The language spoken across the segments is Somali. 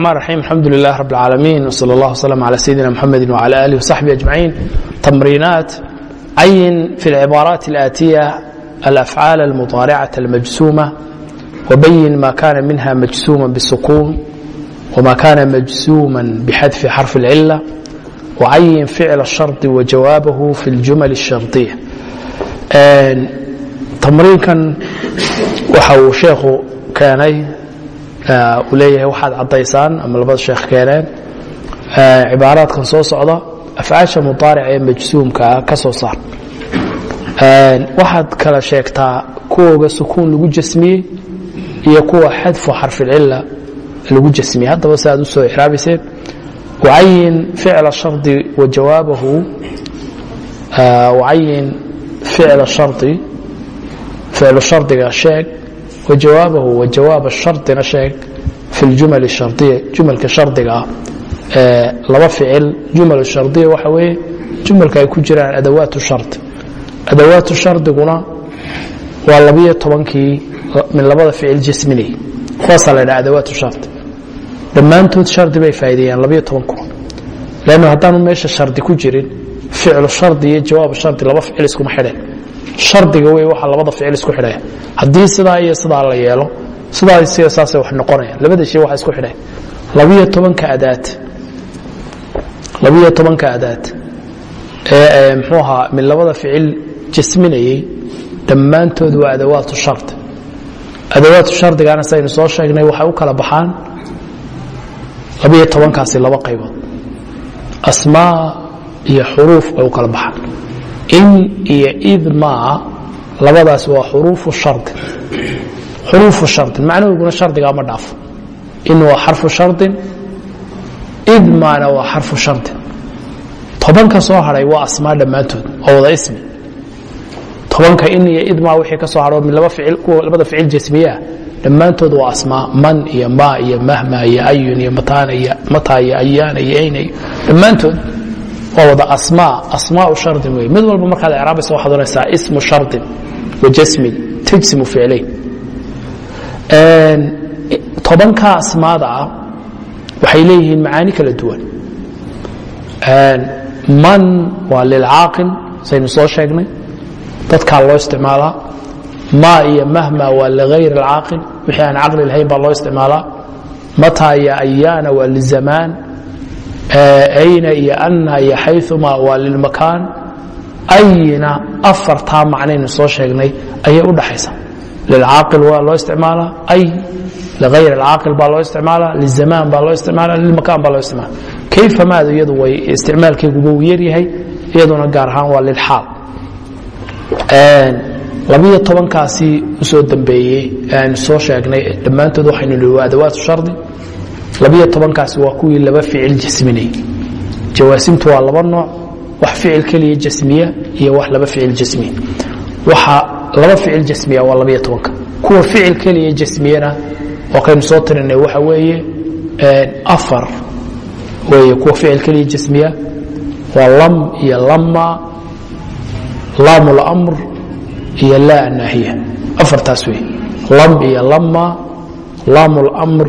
الرحمن الرحيم الحمد لله رب العالمين وصلى الله وسلم على سيدنا محمد وعلى آله وصحبه أجمعين تمرينات عين في العبارات الآتية الأفعال المضارعة المجسومة وبين ما كان منها مجسوما بالسكون وما كان مجسوما بحذف حرف العلة وعين فعل الشرط وجوابه في الجمل الشرطية تمرينكan waxa uu sheekhu keenay uu leeyahay waxaad caddaysaan ama labada sheekh keeneen. cibaaraadkan soo socda afcaasha mudaaric ee majsuumkaa ka soo saar. waxaad kala sheegtaa kuwooga sukuun lagu jasmiyey iyo kuwa xadfu xarficilla lagu jasmiyey. Haddaba si aad u soo ixraabayseen wacayin ficla shardi wa jawaabahu. wacayin ficla shardi ficlu shardiga sheeg wa jawaabahu wa jawaab shardina sheeg fi ljumal shardiya jumalka shardiga ah laba ficil jumal shardiya waxa weeye jumalka ay ku jiraan adawaatu shardi adawaatu shardiguna waa labiyo tobankii min labada ficil jasminay kuwaasaa la dhaha adawaatu shardi dhammaantood shardi bay faa'ideeyaan labiyo toban kuwa leannu haddaanu meesha shardi ku jirin ficlu shardi iyo jawaab shardi laba ficil iskuma xidheen shardiga wey waxa labada ficil isku xidhaya haddii sidaa iyo sidaa la yeelo sidaa isiga saasay wax noqonayaan. Labada shay waxa isku xidhaya labiyo tobanka adaad. Labiyo tobanka adaad. Ee muxuu ahaa min labada ficil jasminayey dhammaantood waa adawaatu shardi adawaatu shardigana saynu soo sheegnay waxay u kala baxaan labiyo tobankaasi laba qaybood. Asmaa iyo xuruuf bay u kala baxaan in iyo idmaa labadaas waa xuruufu shardi xuruufu shardin macnahooguna shardigaa ma dhaafo in waa xarfu shardin idmaana waa xarfu shardin. Tobanka soo hadhay waa asmaa dhammaantood oo wada ismi. Tobanka in iyo idmaa wixii ka soo hadho labada ficil jasmiyaa dhammaantood waa asmaa man iyo ma iyo mahma iyo ayun iyo mataana iyo mataa iyo ayaana iyo ayna iyo dhammaantood waa wada asmaa asmaau shardin wey mid walba markaad icraabaysa waxaad oranaysaa ismu shardin wa jasmin tajsimu ficlayn tobanka asmaada ah waxay leeyihiin macaani kala duwan. Man waa lilcaaqil saynu soo sheegnay. Dadkaa loo isticmaalaa ma iyo mahma waa ligayr alcaaqil wixii aan caqli lahayn baa loo isticmaalaa mataa iyo ayaana waa lizamaan ayna iyo anna iyo xayuma waa lilmakaan ayna afartaa macnaynu soo sheegnay ayay u dhaxaysa lilcaaqil waa loo isticmaalaa ay ligayr alcaaqil baa loo isticmaalaa lizamaan baa loo isticmaala lilmakaan baa loo isticmaala kayfa maadu iyadu way isticmaalkeeguba uu yaryahay iyaduna gaar ahaan waa lilxaal labiyo tobankaasi u soo dambeeyey aanu soo sheegnay dhammaantood waxaynu nihi waa adawaatu shardi labiyo tobankaasi waa kuwii laba ficil jasminay jawaasimtu waa laba nooc wax ficil keliya jasmiya iyo wax laba ficil jasmiya waxa laba ficil jasmiya waa labiyo tobanka. Kuwa ficil keliya jasmiyana oo kaynu soo tirinay waxa weeye afar weeye. Kuwa ficil keliya jasmiya waa lam iyo lama laam lamr iyo laa naahiya. Afartaas wey lam iyo lama laam lamr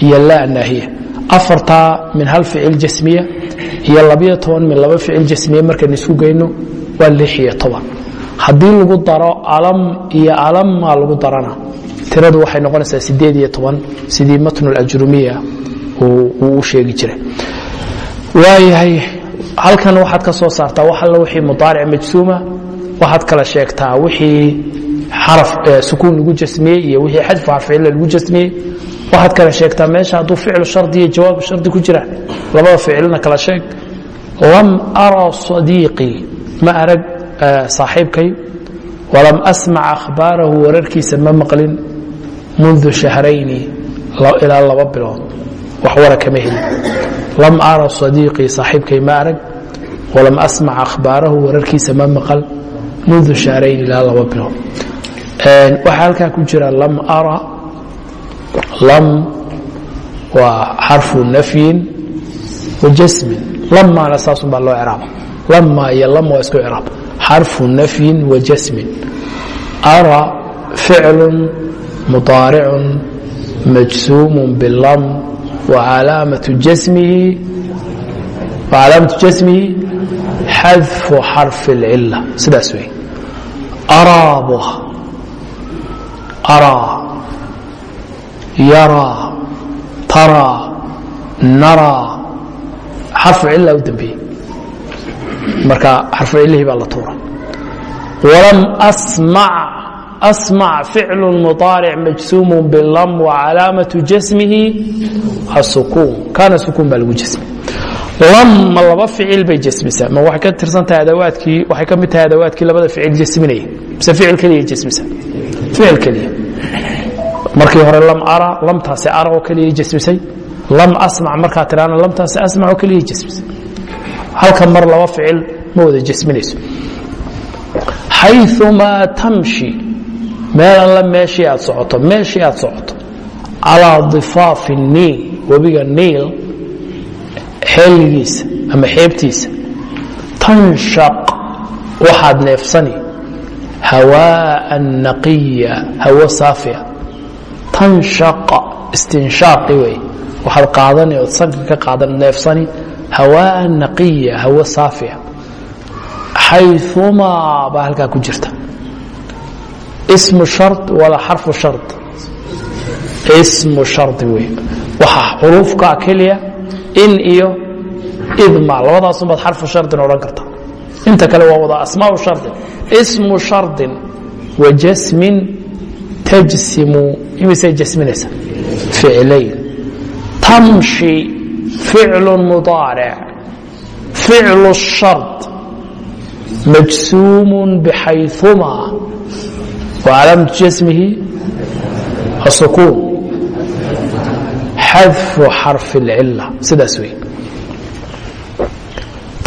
iyo laa naahiya afartaa min hal ficil jasmiya iyo labiyo toban min laba ficil jasmiya markaynu isku geyno waa lix iyo toban. Haddii lagu daro alam iyo alammaa lagu darana. Tiradu waxay noqonaysaa sideed iyo toban sidii matnulajrumiya uu u sheegi jiray. Waayahay halkan waxaad ka soo saartaa wax alla wixii mudaaric majsuuma waxaad kala sheegtaa wixii sukuun lagu jasmiyey iyo wixii xadfu xarficilla lagu jasmiyey waxaad kala sheegtaa meesha hadduu ficlu shardi iyo jawaabu shardi ku jira labada ficilna kala sheeg. Lam ara sadiiqii ma arag saaxiibkay. Walam asmac akhbaarahu wararkiisa ma maqlin. Mundu shahrayni ilaa laba bilood. Wax wara kama helin. Lam ara sadiiqii saaxiibkay ma arag. Walam asmac akhbaarahu wararkiisa ma maqal. Mundu shahrayn ilaa laba bilood. Waxaa halkaa ku jira lam ara lam waa xarfu nafyin wajasmin lamaana saasum baa loo craaba lama iyo lam waa isku craab xarfu nafyin wajasmin ara ficlu mudaaricu majsuum bilam wacalaamatu jasmihi xadfu xarfi اlcila sidaas wey araab yaraa taraa naraa xarfu cila u dambeeyey. Marka xarfu cilihii baa la tuura walam asmac ficlu muطaaric majsuum bilam wacalaamaةu jasmihi asukuun kaana sukuun baa lagu jasmi. Lam ma laba ficil bay jasmisaa. Ma waxay ka tirsan tahay adawaadkii waxay ka mid tahay adawaadkii labada ficil jasminaya. Mise ficil keliya jasmisaa. Ficil keliya markii hore lam ara lamtaasi ara oo keliya jasmisay lam asmac markaa tidhaana lamtaasi asmac oo keliya jasmisay halka mar laba ficil ma wada jasminayso xayumaa tamshi meel alla meeshii aad socoto meeshii aad socoto. Calaa difaafi niil webiga niil xeeligiisa ama xeebtiisa. Tanshaq waxaad neefsani. Hawaaan naqiya hawo saafiya tanshaq istinshaaqi wey waxaad qaadani ood sanka ka qaadan neefsani hawaaan naqiya hawo saafiya xayumaa baa halkaa ku jirta ismu shar wala xarfu shar ismu shardi wey waxaa xuruufka keliya in iyo idma labadaasubaad xarfu shardin odhan karta inta kale waa wada asmaau shardin ismu shardin wa jasmin tajsimu imisay jasminaysa ficlayn tamshi ficlu mudaaric ficlu shard majsuum bxayثuma وcalaamaة jasmihi الsukuun xadfu xarfi اlcila sidaas wey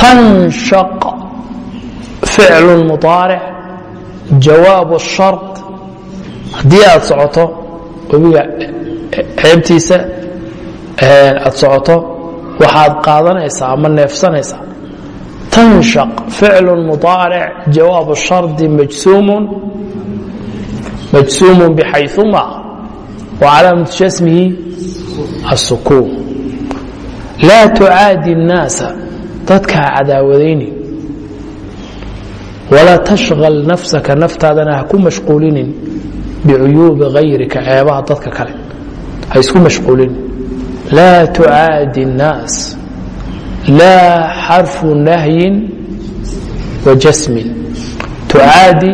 tanshaq ficlu muطaaric jawaab الshard haddii aad socoto webiga ceebtiisa aad socoto waxaad qaadanaysaa ama neefsanaysaa. Tanshaq ficlu mudaaric jawaabu shardi majsuumun majsuumun bixayuma wacalaamatu jasmihi assukuun. Laa tucaadi الnaasa dadkaa cadaawadayni walaa tashal nafsaka naftaadana ha ku mashquulinin bicuyuubi غayrika ceebaha dadka kale ha isku mashquulinin laa tucaadi الnaas laa xarfu nahyin wa jasmin tucaadi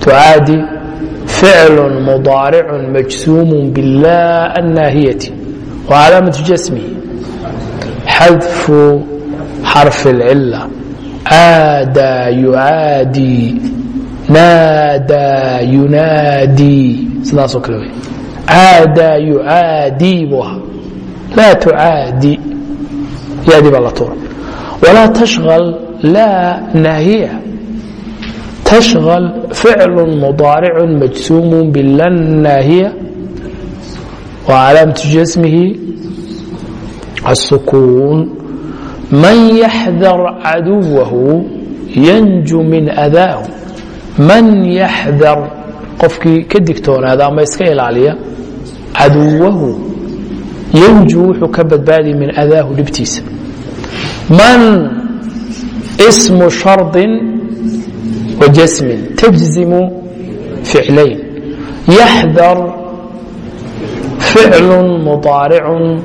tucaadi ficlu mudaaricu majsuum biاllah الnaahiyati وcalaamaة jasmihi xadfu xarfi اlcila aadaa yucaadii naada yunaadii sidaasoo kale w caada yucaadii buu ahaa. Laa tucaadi yadii baa la tuura. Walaa tashal laa naahiya. Tashal ficlu mudaaricu majsuumu bilan naahiya. Wa calaamatu jasmihi الsukuun man yaxdar caduwahu yanju min adaahu man yaxdar qofkii ka digtoonaada ama iska ilaaliya caduwahu yanju wuxuu ka badbaadi min adaahu dhibtiisa. Man smu shardi wa jasmin tajzimu ficlayn. Yaxdar ficlu muطaaricu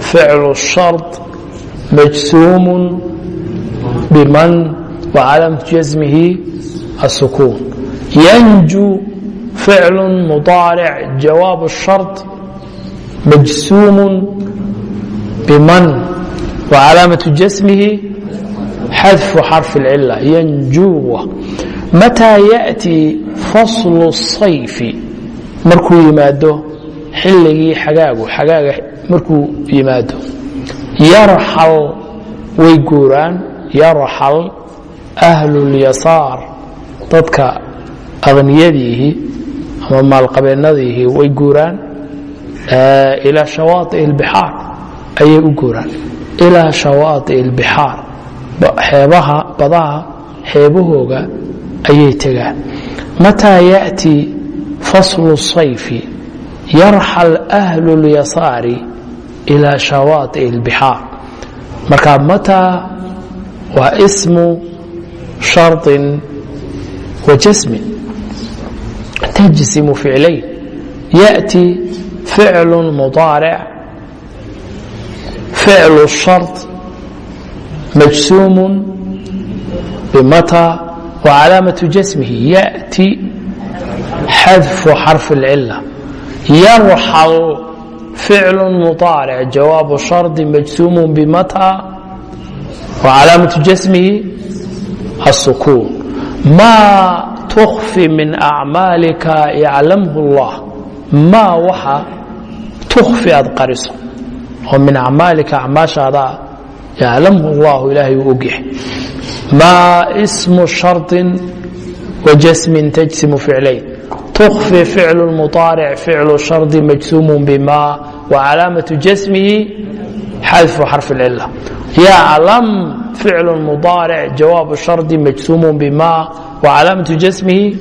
ficlu shard majsuum biman wacalaamaة jasmihi الsukuun yanju ficlu muطaaric jawaab الshard majsuum biman wcalaamaة jasmihi xadfu xarfi اlcila yanjuwa mataa yaأtii faslu الصayfi markuu yimaado xilligii xagaagu xagaaga markuu yimaado yarxal way guuraan yarxal ahlu اlyasaar dadka akhniyadiihi ama maalqabeennadiihi way guuraan ilaa shawaaطiء اlbixaar ayay u guuraan ilaa shawaaطiء اlbixaar xeebaha badaha xeebahooga ayay tegaan mataa yaأtii faslu الصayfi yarxal ahlu اlyasaari ilى shawaaطiء اlbixaar marka mataa waa ismu sharطin wa jasmin tajsimu ficlayn yaأti ficlu mudaaric ficlu الsharط majsuum bmata وcalaamaة jasmihi yaأti xadfu xarف الcila yarxal ficl muطaarc jawaabu shardi majsuum bmata وcalaamaة jasmihi الsukuun maa tukfi min acmaalika yaclamhu اllah maa waxa tukfi aad qariso oo min acmaalika acmaashaada yaclamhu اllahu ilaahay uu ogyahay maa smu sharطi wajasmin tajsimu ficlayn tukfi ficlu muطaaric ficlu shardi majsuum bma wcalaamaة jasmihi xadfu xarف اcila ya alam ficl mudaarc jawaab shard majsum bma wcalamatu jasmihi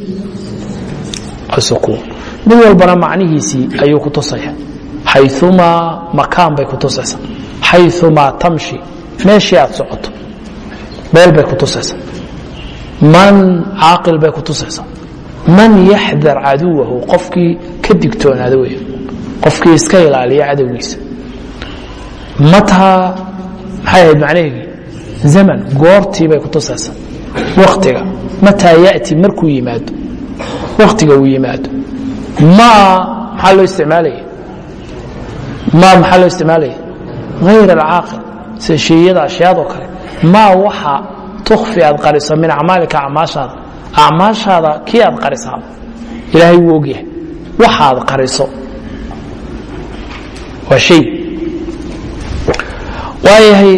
sukuun mid walbana macnihiisii ayuu ku tusaya xayumaa makaan bay ku tusaysaa xayumaa tamshi meeshii aad socoto meel bay ku tusaysaa man caaqil bay ku tusaysaa man yaxdar caduwahu qofkii ka digtoonaada wey qofkii iska ilaaliya cadowgiisa mataa maxay ahayd macnaheegii zaman goortii bay ku tusaysaa waktiga mataa yati markuu yimaado waktiga uu yimaado maa maxaa loo isticmaalaya maa maxaa loo isticmaalaya hayr alcaaqil sida sheyada ashyaadoo kale maa waxa tukfi aad qariso min acmaalika acmaashaada acmaashaada kii aad qarisaa ilaahay wuu ogyahay waxaad qariso waa shay waayahay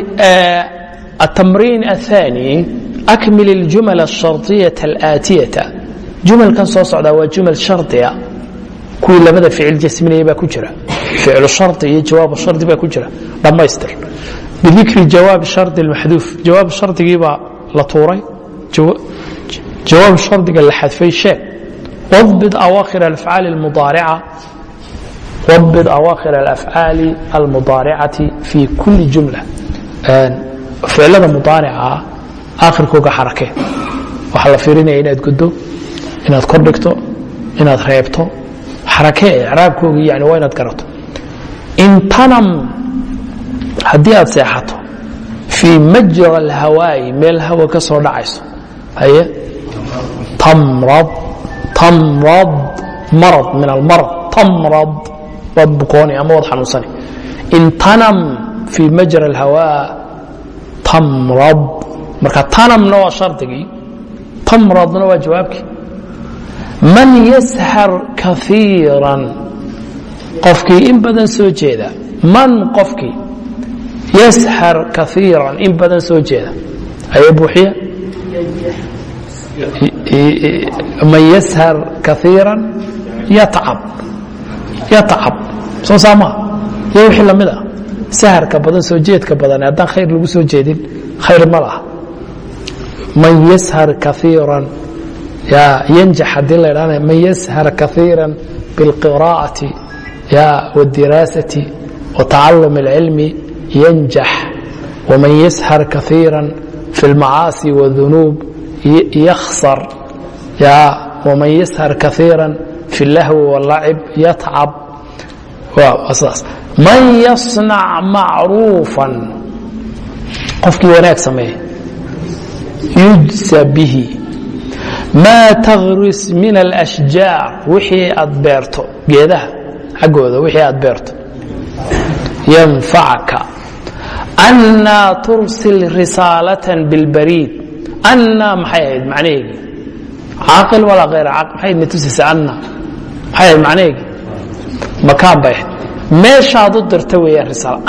التمرين الثاني أكمل الجمل الشرطية الآتية jumalkan soo socdaa waa jumal shardiga kuwii labada ficil jasminaya baa ku jira ficlu shardi iyo jawaab shardi baa ku jira dhammaystir bidikri jawaab shardi maxduuf jawaab shardigiibaa la tuuray jawaab shardiga la xadfay sheeg wabid awaakhir alafcaali almudaarica wabid awaakhir alafcaali almudaaricati fi kuli jumla. Ficilada mudaarica aakhirkooga xarakee waxaa la fiirinaya inaad guddo inaad kordhigto inaad reebto. Xarakee icraabkoogi yani waa inaad garato. Intanam haddii aad seexato fii majra alhawaa'i meel hawa ka soo dhacayso haye? Tamrad tamrad marad min almarad tamrad waad bukooni ama waad xanuunsani. Intanam fii majra alhawaa tamrad. Marka tanamna waa shardigii tamradna waa jawaabkii man yashar kaiiran qofkii in badan soo jeeda. Man qofkii yashar kaiiran in badan soo jeeda. Aye buuxiya man yashar kaiiran yatcab yatcab soo saamaa iyo wixii lamid ah saharka badan soo jeedka badan haddaan khayr lagu soo jeedin khayr ma laha man yashar kaiiran ينجح hadii la dhahana man yshر كaثيirا بالقراءaة والdirاaسة وتacalم العلم ينجح وmaن yshر كaثيirا في المعاaصي والذنوب يkhسر وmaن yshر كaثيirا في اللهو واللعب يتcب man yanac macruufa qofkii wanaag sameeya yujsa bihi. Maa tagris min alashjaar wixii aad beerto geedaha xaggooda wixii aad beerto. Yanfacka annaa tursil risaalatan bilbariid. Annaa maxay ahayd macnaheegii caaqil walaa hayra caaqil maxay ahayd matusiisa anna? Maxay ahayd macnaheegii makaan bay ahayd. Meeshaad u dirta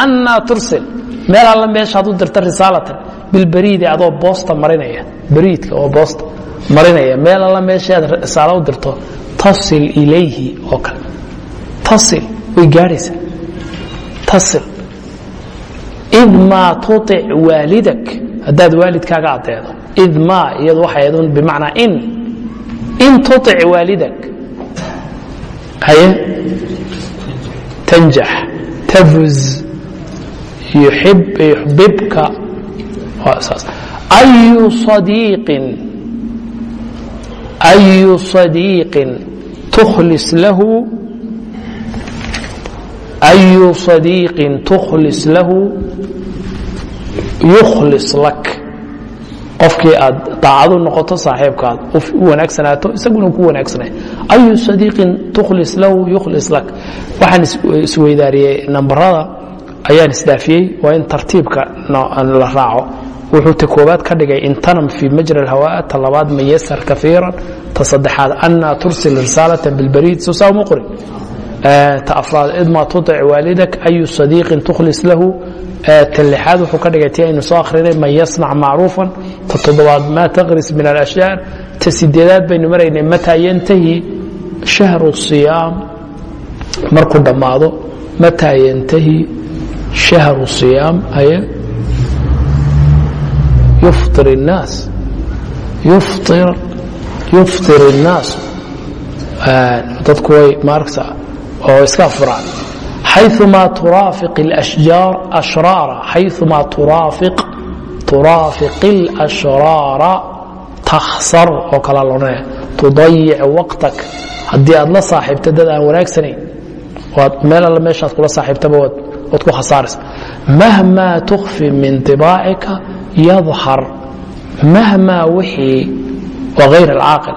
أnaa tursil. Meel alla meeshaad u dirta risaalatan. Bilbariidi adoo boosta marinaya. Bariidka oo boosta marinaya. Meel alla meeshaad risaalo u dirto tasil ilayhi oo kale. Tasil way gaadhaysaa. Tasil id maa tuic waalidak. Haddaad waalidkaaga adeedo id maa iyadu waxay ahayd bimacnaa in. In tuic waalidak. Haye tanjax tafuz yuxbibka ayu صadiiqin ayu صadiiqin tukhlis lahu ayu صadiiqin tukhlis lahu yukhlis lak qofkii aad daacadu noqoto saaxiibkaad u wanaagsanaato isaguna ku wanaagsanay ayu sadiiqin tukhlis lahu yukhlis lak. Waxaan isweydaariyey nambarada ayaan isdaafiyey waa in tartiibka la raaco. Wuxuu ta koobaad ka dhigay intanam fii majra alhawaa ta labaad mayasar kaiiran ta saddexaad anna tursil risaalata bilbariid soo saa uma qorin ta afraad idma tutic waalidak ayu sadiiqin tukhlis lahu ta lixaad wuxuu ka dhigay ti aynu soo akhrinay man yasnac macruufan ta toddobaad maa taqris min alashyaar ta sideedaad baynu maraynay mataa yantahi shahru siyaam markuu dhammaado mataa yantahi shahru siyaam aye yufطir الnaas yufطir yufطir الnaas dadku way maaragta oo iska fura xayumaa turaafiq اlashjaar ashraara xayumaa turaafiq turaafiq اlashraara takhsar oo kala lonee tudayic waqtak haddii aad la saaxiibta dad aan wanaagsanayn waad meel alla meeshaad kula saaxiibtaba waad ku khasaaraysa. Mahmaa tukfi min dibaacika yadhar mahmaa wixii waa hayr alcaaqil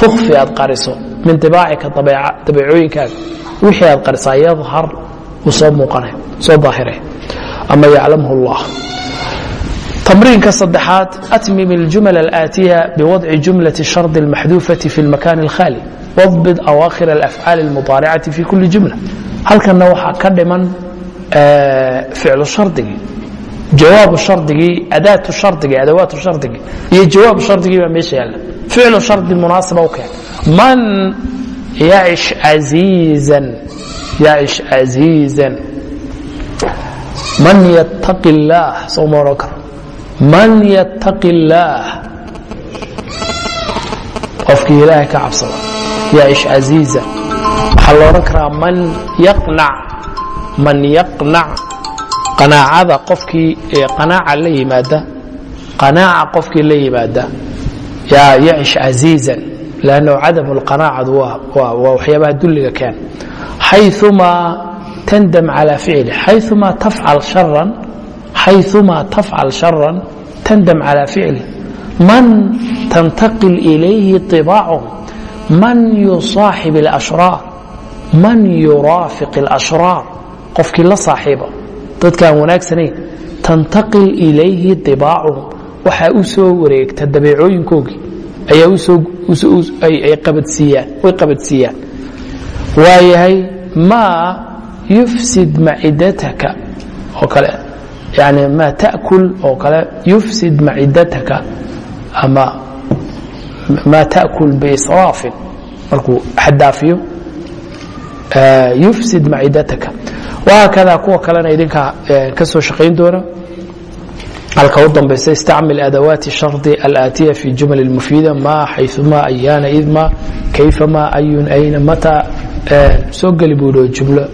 tukfi aad qariso min dibaacika dabeecooyinkaaga wixii aad qarisaa yadhar uu soo muuqanay soo daahiraya ama yaclamhu اllah تمرينka saddexaad أتmم الجuمل الآتية بوضع جuملة الشharد المحذوفة في المكان الخالي واضبط أواkhر الأفعاaل المطاaرcaة في كuلi جuملة halkana waxaa ka dhiman ficlu shardigii jawaabu shardigii adaatu shardigii adawaatu shardigii iyo jawaabu shardigii baa meesha yaalla ficlu shardi munaasiba u keen man yacish casiizan yacish casiizan man yattaqi illaah soo ma odhan karo man yattaqi illaah qofkii ilaahay ka cabsada yacish casiizan waxaa la odhan karaa man yaqnac man yaqnac qanaacada qofkii qanaaca la yimaada qanaaca qofkii la yimaada yaa yacish casiizan lannahu cadam lqanaacadu waa waxyaabaha dulliga keen xayumaa tandam calى ficli xayumaa tafcal sharan xayumaa tafcal sharan tandam calى ficli man tantaqil ilayhi طibaacuhum man yusaaxib اlashraar man yuraafiq اlashraar qofkii la saaxiiba dadkaan wanaagsanayn tantaqil ilayhi طibaacuhum waxaa u soo wareegta dabeecooyinkoogii ayaa ay qabadsiiyaan waayahay maa yufsid macidataka oo kale yani maa ta'kul oo kale yufsid macidataka ama maa ta'kul biisraafin markuu xadaafiyo yufsid macidataka. Wahaakada kuwa kalena idinka ka soo shaqayn doona halka u dambaysa istacmil adawaati shardi alaatiya fi jumal mufiida ma xayuma ayaana idma kayfama ayun ayna mata soo geli buuhi jumlo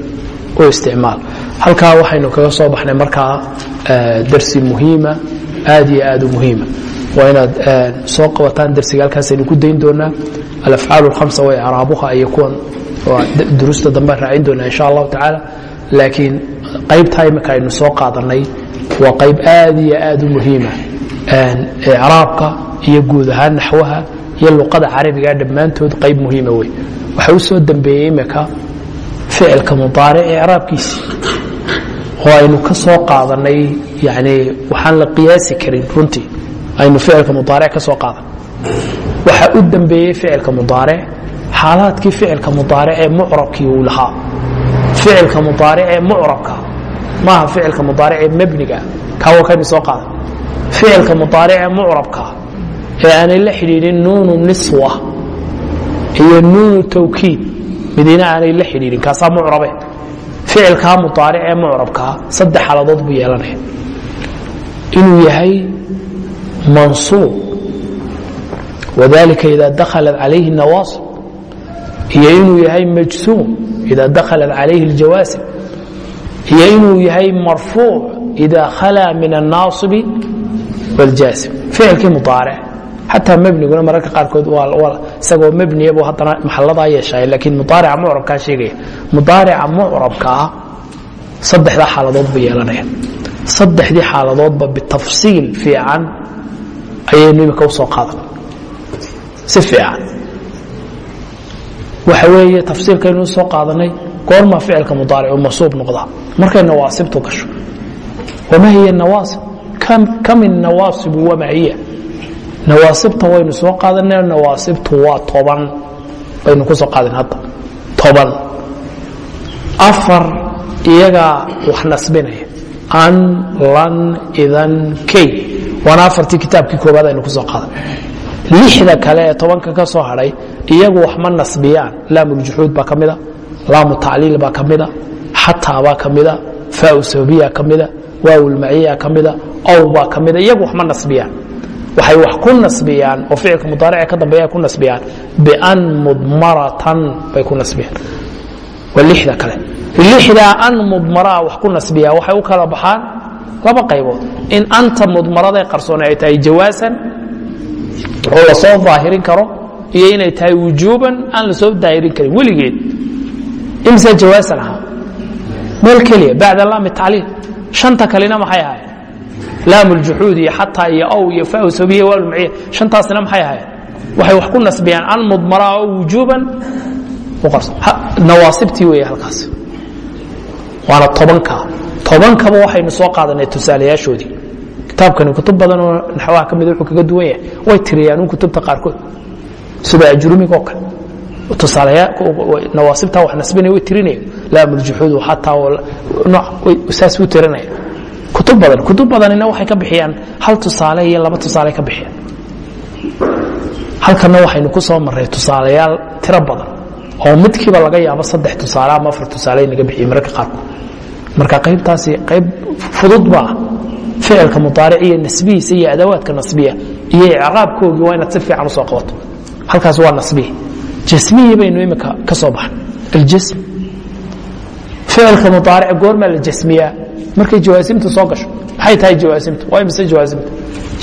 u isticmaal. Halkaa waxaynu kaga soo baxnay markaa darsi muhiima aad iyo aad u muhiima. Waa inaad soo qabataan darsiga halkaasaynu ku dayn doonaa. Alafcaal اhamsa way caraabuha iyo kuwan duruusta dambaan raacin doonaa insha allahu tacaala laakiin qaybtaa imika aynu soo qaadanay waa qayb aad iyo aad u muhiima icraabka iyo guud ahaan naxwaha iyo luqada carabiga dhammaantood qayb muhiima wey waxa u soo dambeeyey imika ficilka mudaaric icraabkiisii oo aynu ka soo qaadanay yani waxaan la qiyaasi karin runtii aynu ficilka mudaaric ka soo qaadan. Waxa u dambeeyey ficilka mudaaric xaalaadkii ficilka mudaaric ee mucrabkii uu lahaa ficilka mudaaric ee mucrabka maaha ficilka mudaaric ee mebniga kawa kaynu soo qaadan ficilka mudaaric ee mucrabka ee aanay la xidhiidhin nuunu niswa iyo nuunu tawkiid midina aanay la xidhiidhin kaasaa mucrabe. Ficilkaa mudaaric ee mucrabkaa saddex xaaladood buu yeelanaya inuu yahay mansuub. Wadalika ida dakhalat calayhi nawaasib iyo inuu yahay majsuum ida dakhalat calayhi اljawaasib iyo inuu yahay marfuuc ida khalaa min الnaasibi wاljaasim ficilkii mudaaric xataa mebniguna mararka qaarkood isagoo mebniyabu haddana maxaladaa yeeshaay laakiin mudaarica mucrabkaa sheegaya mudaarica mucrabka ah saddexdaa xaaladood buu yeelanaya saddexdii xaaladoodba bitafsiil fiican ayaynu imika u soo qaadan si fiican waxa weeye tafsiilkaynu u soo qaadanay goormaa ficilka mudaaric uu masuub noqdaa markay nawaasibtu gasho wama hiya nawaasib? Kam inawaasibu wama hiya nawaasibta waynu soo qaadanay nawaasibtu waa toban. Baynu ku soo qaadan hadda. Toban. Afar iyagaa wax nasbinaya. An lan idan kay. Waana afartii kitaabkii koobaad aynu ku soo qaadan lixda kale ee tobanka ka soo hadhay iyagu wax ma nasbiyaan. Laamuljuxuud baa ka mida laamu tacliil baa ka mida xataa baa ka mida faau sababiya ka mida waawulmaciya ka mida ow baa ka mida. Iyagu wax ma nasbiyaan. Waxay wax ku nasbiyaan oo ficilka mudaarica ka dambeeya ku nasbiyaan. Bian mudmaratan bay ku nasbiyaan. Waa lixda kale. Lixdaa an mudmaraa wax ku nasbiyaa. Waxay u kala baxaan laba qaybood. In anta mudmarada qarsoone ay tahay jawaasan oo la soo daahirin karo iyo inay tahay wujuuban aan la soo daahirin karin weligeed. Imse jawaasan ahaa meel keliya bacda laami tacliil. Shanta kalena maxay ahaayeen? Laam ljuxuud iyo xataa iyo ow iyo fa sabiya waalmaciya shantaasna maxay ahaayeen? Waxay wax ku nasbiyaan an mudmaraa oo wujuuban nawaasibtii weeye halkaas. Waana tobanka. Tobankaba waxaynu soo qaadanay tusaalayaashoodii kitaabkani kutub badan oo naxwaha ka mida wuxuu kaga duwan yahay. Way tiriyaan un kutubta qaarkood sida ajrumiga oo kale. Nawaasibtaa wax nasbinaya way tirinaya laamuljuxuud xataa saas u tirinaya kutub badan kutub badanina waxay ka bixiyaan hal tusaale iyo laba tusaale ka bixiyaan. Halkana waxaynu ku soo marray tiro badan oo midkiiba laga yaabo saddex tusaale ama afar tusaale naga bixiye mararka qaarkood marka qaybtaasi qayb fudud baa ficilka mudaaric iyo nasbihiisa iyo adawaadka nasbiya iyo icraabkoogii waa inaad si fiican u soo qabato halkaas waa nasbihi jasmihii baynu imika ka soo baxnay. Aljasm ficilka mudaaric goormaa la jasmiyaa markay jawaasimtu soo gasho maxay tahay jawaasimtu waa imise jawaasimtu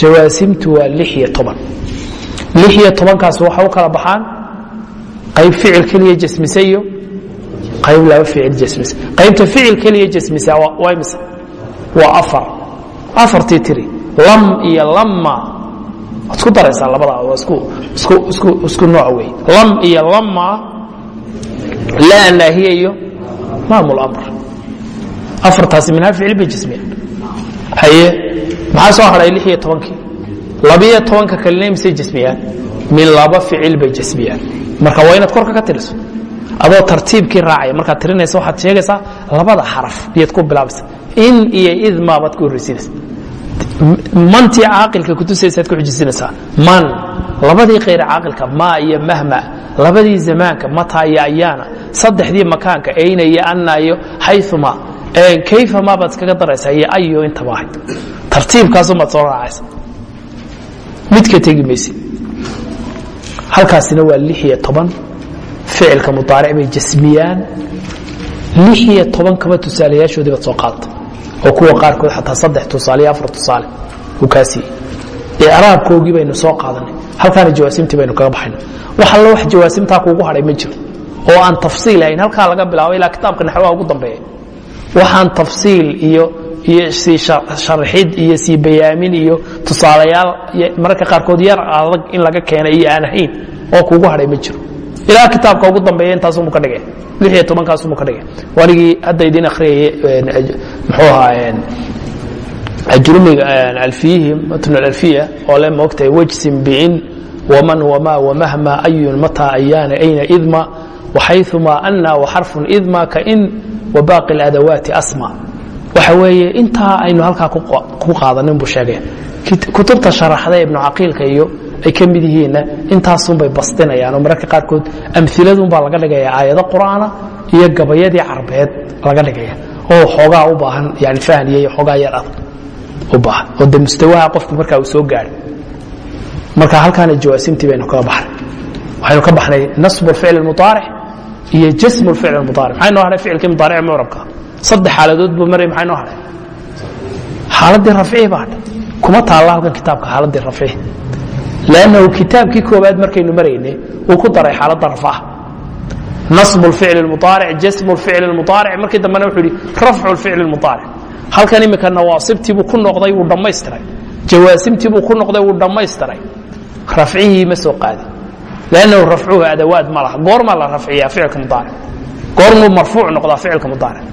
jawaasimtu waa lix iyo toban. Lix iyo tobankaas waxa u kala baxaan. Qayb ficil keliya jasmise iyo qayb laba ficil jasmise qaybta ficil keliya jasmise waa imise waa afar. Afartii tiri. Lam iyo waad isku daraysaa labadaa waa isku nooc wey lam iyo lamma laa naahiya iyo maamul amr. Afartaasi minhaa ficil bay jasmiyaan haye maxaa soo hadhay lix iyo tobankii labiyo tobanka kalena misay jasmiyaan min laba ficil bay jasmiyaan marka waa inaad korka ka tiriso. Adoo tartiibkii raacaya markaad tirinaysa waxaad sheegaysaa labada xaraf iyaad ku bilaabaysa in iyo idma baad ku horreysinaysa mantii caaqilka kutusaysaad ku xujisinaysaa man labadii khayr caaqilka ma iyo mahma labadii zamaanka mata iyo ayaana saddexdii makaanka ayna iyo anna iyo xayuma kayfama baad iskaga daraysaa iyo ayo intaba ahayd. Tartiibkaasumaad soo raacaysa. Midka tegi maysid. Halkaasina waa lix iyo toban. Ficilka mudaaric bay jasmiyaan. Lix iyo toban kaba tusaalayaashoodii baad soo qaadata oo kuwa qaarkood xataa saddex tusaale afar tusaale uu kaa siiyey. Icraabkoogii baynu soo qaadanay halkaana jawaasimtii baynu kaga baxayna wax allo wax jawaasimtaa kuugu hadhay ma jiro. Oo aan tafsiil ahayn halkaa laga bilaabo ilaa kitaabka naxwaha ugu dambeeya waxaan tafsiil iyo iyo sii sharaxid iyo sii bayaamin iyo tusaalayaal mararka qaarkood yar adag in laga keena iyo aan ahayn oo kuugu hadhay ma jiro ilaa kitaabka ugu dambeeya intaasumuu ka dhigay. Lix iyo tobankaasumuu ka dhigay wanigii hadda idin akhriyay muxuu ahaa ajrumiga alfiyihi matn alfiya oo le moogtahay wajsim bicin waman wama wamahma ayun mata ayaana ayna idma waxayuma ana waxarfun idma kain wabaaqi اladawaati asma. Waxa weeye intaa aynu halkaa ku qaadanin buu sheegay. Kutubta sharaxda ibnu caqiilka iyo ay ka mid yihiinna. Intaasunbay bastinayaan oo mararka qaarkood amiladunbaa laga dhigaya aayado qur'aana iyo gabayadii carbeed laga dhigaya. Oo xoogaa u baahan yani fahniya iyo xoogaa yar adag u baahan. Oo de mustawaha qofku markaa uu soo gaadhay marka halkaana jawaasimtii baynu kaga baxnay. Waxaynu ka baxnay nasbu ficl mudaaric iyo jasmu ficl mudaaric maxay noo hadhay ficilkii mudaaric mucrabka saddex xaaladood buu maray maxay noo hadhay xaaladdii rafcihi baa kuma taalla halkan kitaabka xaaladdii rafcihi lannahu kitaabkii koobaad markaynu maraynay uu ku daray xaaladda rafcaha nasbu lficli muaaric jasmu lficli muaaric markii dambena wuxuu yihi rafcu lficli muaaric halkan imika nawaasibtiibuu ku noqday wuu dhammaystiray jawaasimtiibuu ku noqday wuu dhammaystiray rafcihii ma soo qaadin lannahu rafcuhu adawaad ma laha goormaa la rafciyaa ficilka muaaric goormuu marfuuc noqdaa ficilka muaaric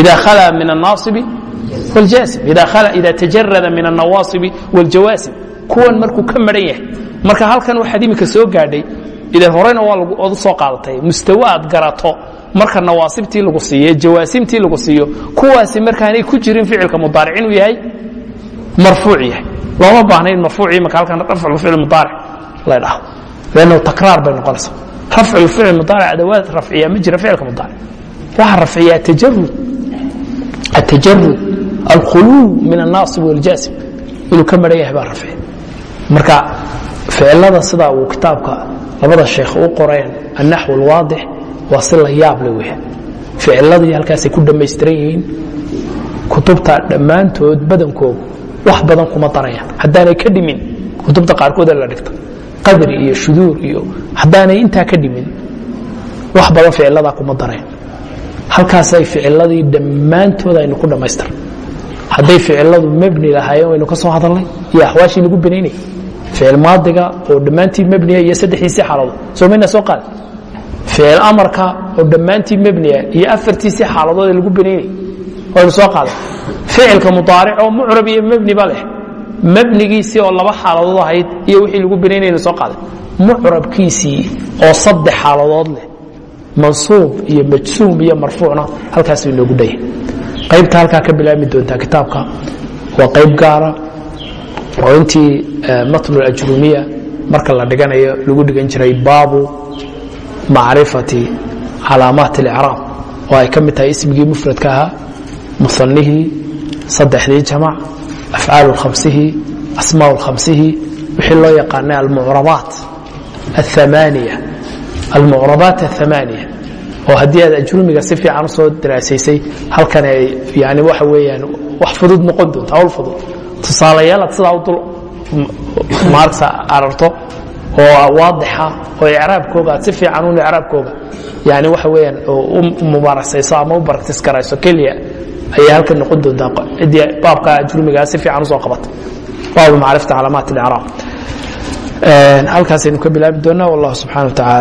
ida khalaa min annaasibi wاljaasim ida tajarada min annawaasibi wاljawaasim kuwan markuu ka maran yahay. Marka halkan waxaad imika soo gaadhay idan horeyna waa odu soo qaadatay mustawa aad garato. Marka nawaasibtii lagu siiyo jawaasimtii lagu siiyo kuwaasi markaanay ku jirin ficilka mudaaric inuu yahay marfuuc yahay. Looma baahna in marfuuc imika halkan rafcu ficil mudaaric la dhahdo lannahu takraar bay noqonaysaa. Rafcu ficil mudaaric adawaad rafciya ma jira ficilka mudaaric. Waxaa rafciya atajarud atajarud alkhuluu min annaasib waljaasim inuu ka maran yahay baa rafciya marka ficilada sidaa uu kitaabka labada sheekh u qoreen annaxw alwaadix waa si la yaab le weya ficiladii halkaasay ku dhammaystiran yihiin kutubta dhammaantood badankoogu wax badan kuma darayaan haddaanay ka dhimin kutubta qaarkood la dhigta qadri iyo shuduur iyo haddaanay intaa ka dhimin wax badan ficiladaa kuma dareen. Halkaasay ficiladii dhammaantood aynu ku dhammaystir. Hadday ficiladu mebni lahaayeen waynu ka soo hadalnay? Iyo axwaashii lagu banaynay ficil maadiga oo dhammaantii mebniya iyo saddexdiisii xaaladood soo mayna soo qaad ficil amarka oo dhammaantii mebniya iyo afartiisii xaaladood ee lagu banaynay waynu soo qaaday ficilka mudaaric oo mucrab iyo mebni ba leh mebnigiisii oo laba xaaladood ahayd iyo wixii lagu banaynaynu soo qaaday mucrabkiisii oo saddex xaaladood leh mansuub iyo majsuum iyo marfuucna halkaas inoogu dhaya qaybta halkaa ka bilaabmi doontaa intii eh, matnulajrumiya marka la dhiganayo lagu dhigan jiray baabu macrifati calaamaat اlcraab oo ay ka mid tahay ismigii mufradka ahaa musanihii saddexdii jamac afcaal hamsihii asmaa hamsihii wixii loo yaqaanay almucrabaat aamaaniya almucrabaat aamaaniya oo haddii aad ajrumiga si fiican u soo daraasaysay halkan ay yani waxa weyaan wax fudud noqon doonta hawl fudud tusaalayaal aad sidaa u dul maaragta ararto oo waadixa oo icraabkooga aad si fiican un icraabkooga. Yani waxa weeyaan u mubaaragsayso ama u baraktis garayso keliya ayay halkan noqon doontaa. Ciddii baabka ajrumigaa si fiican u soo qabata baabu macrifata calaamaat اlicraab halkaasaynu ka bilaabi doonaa. Wallahu subxana wa tacaala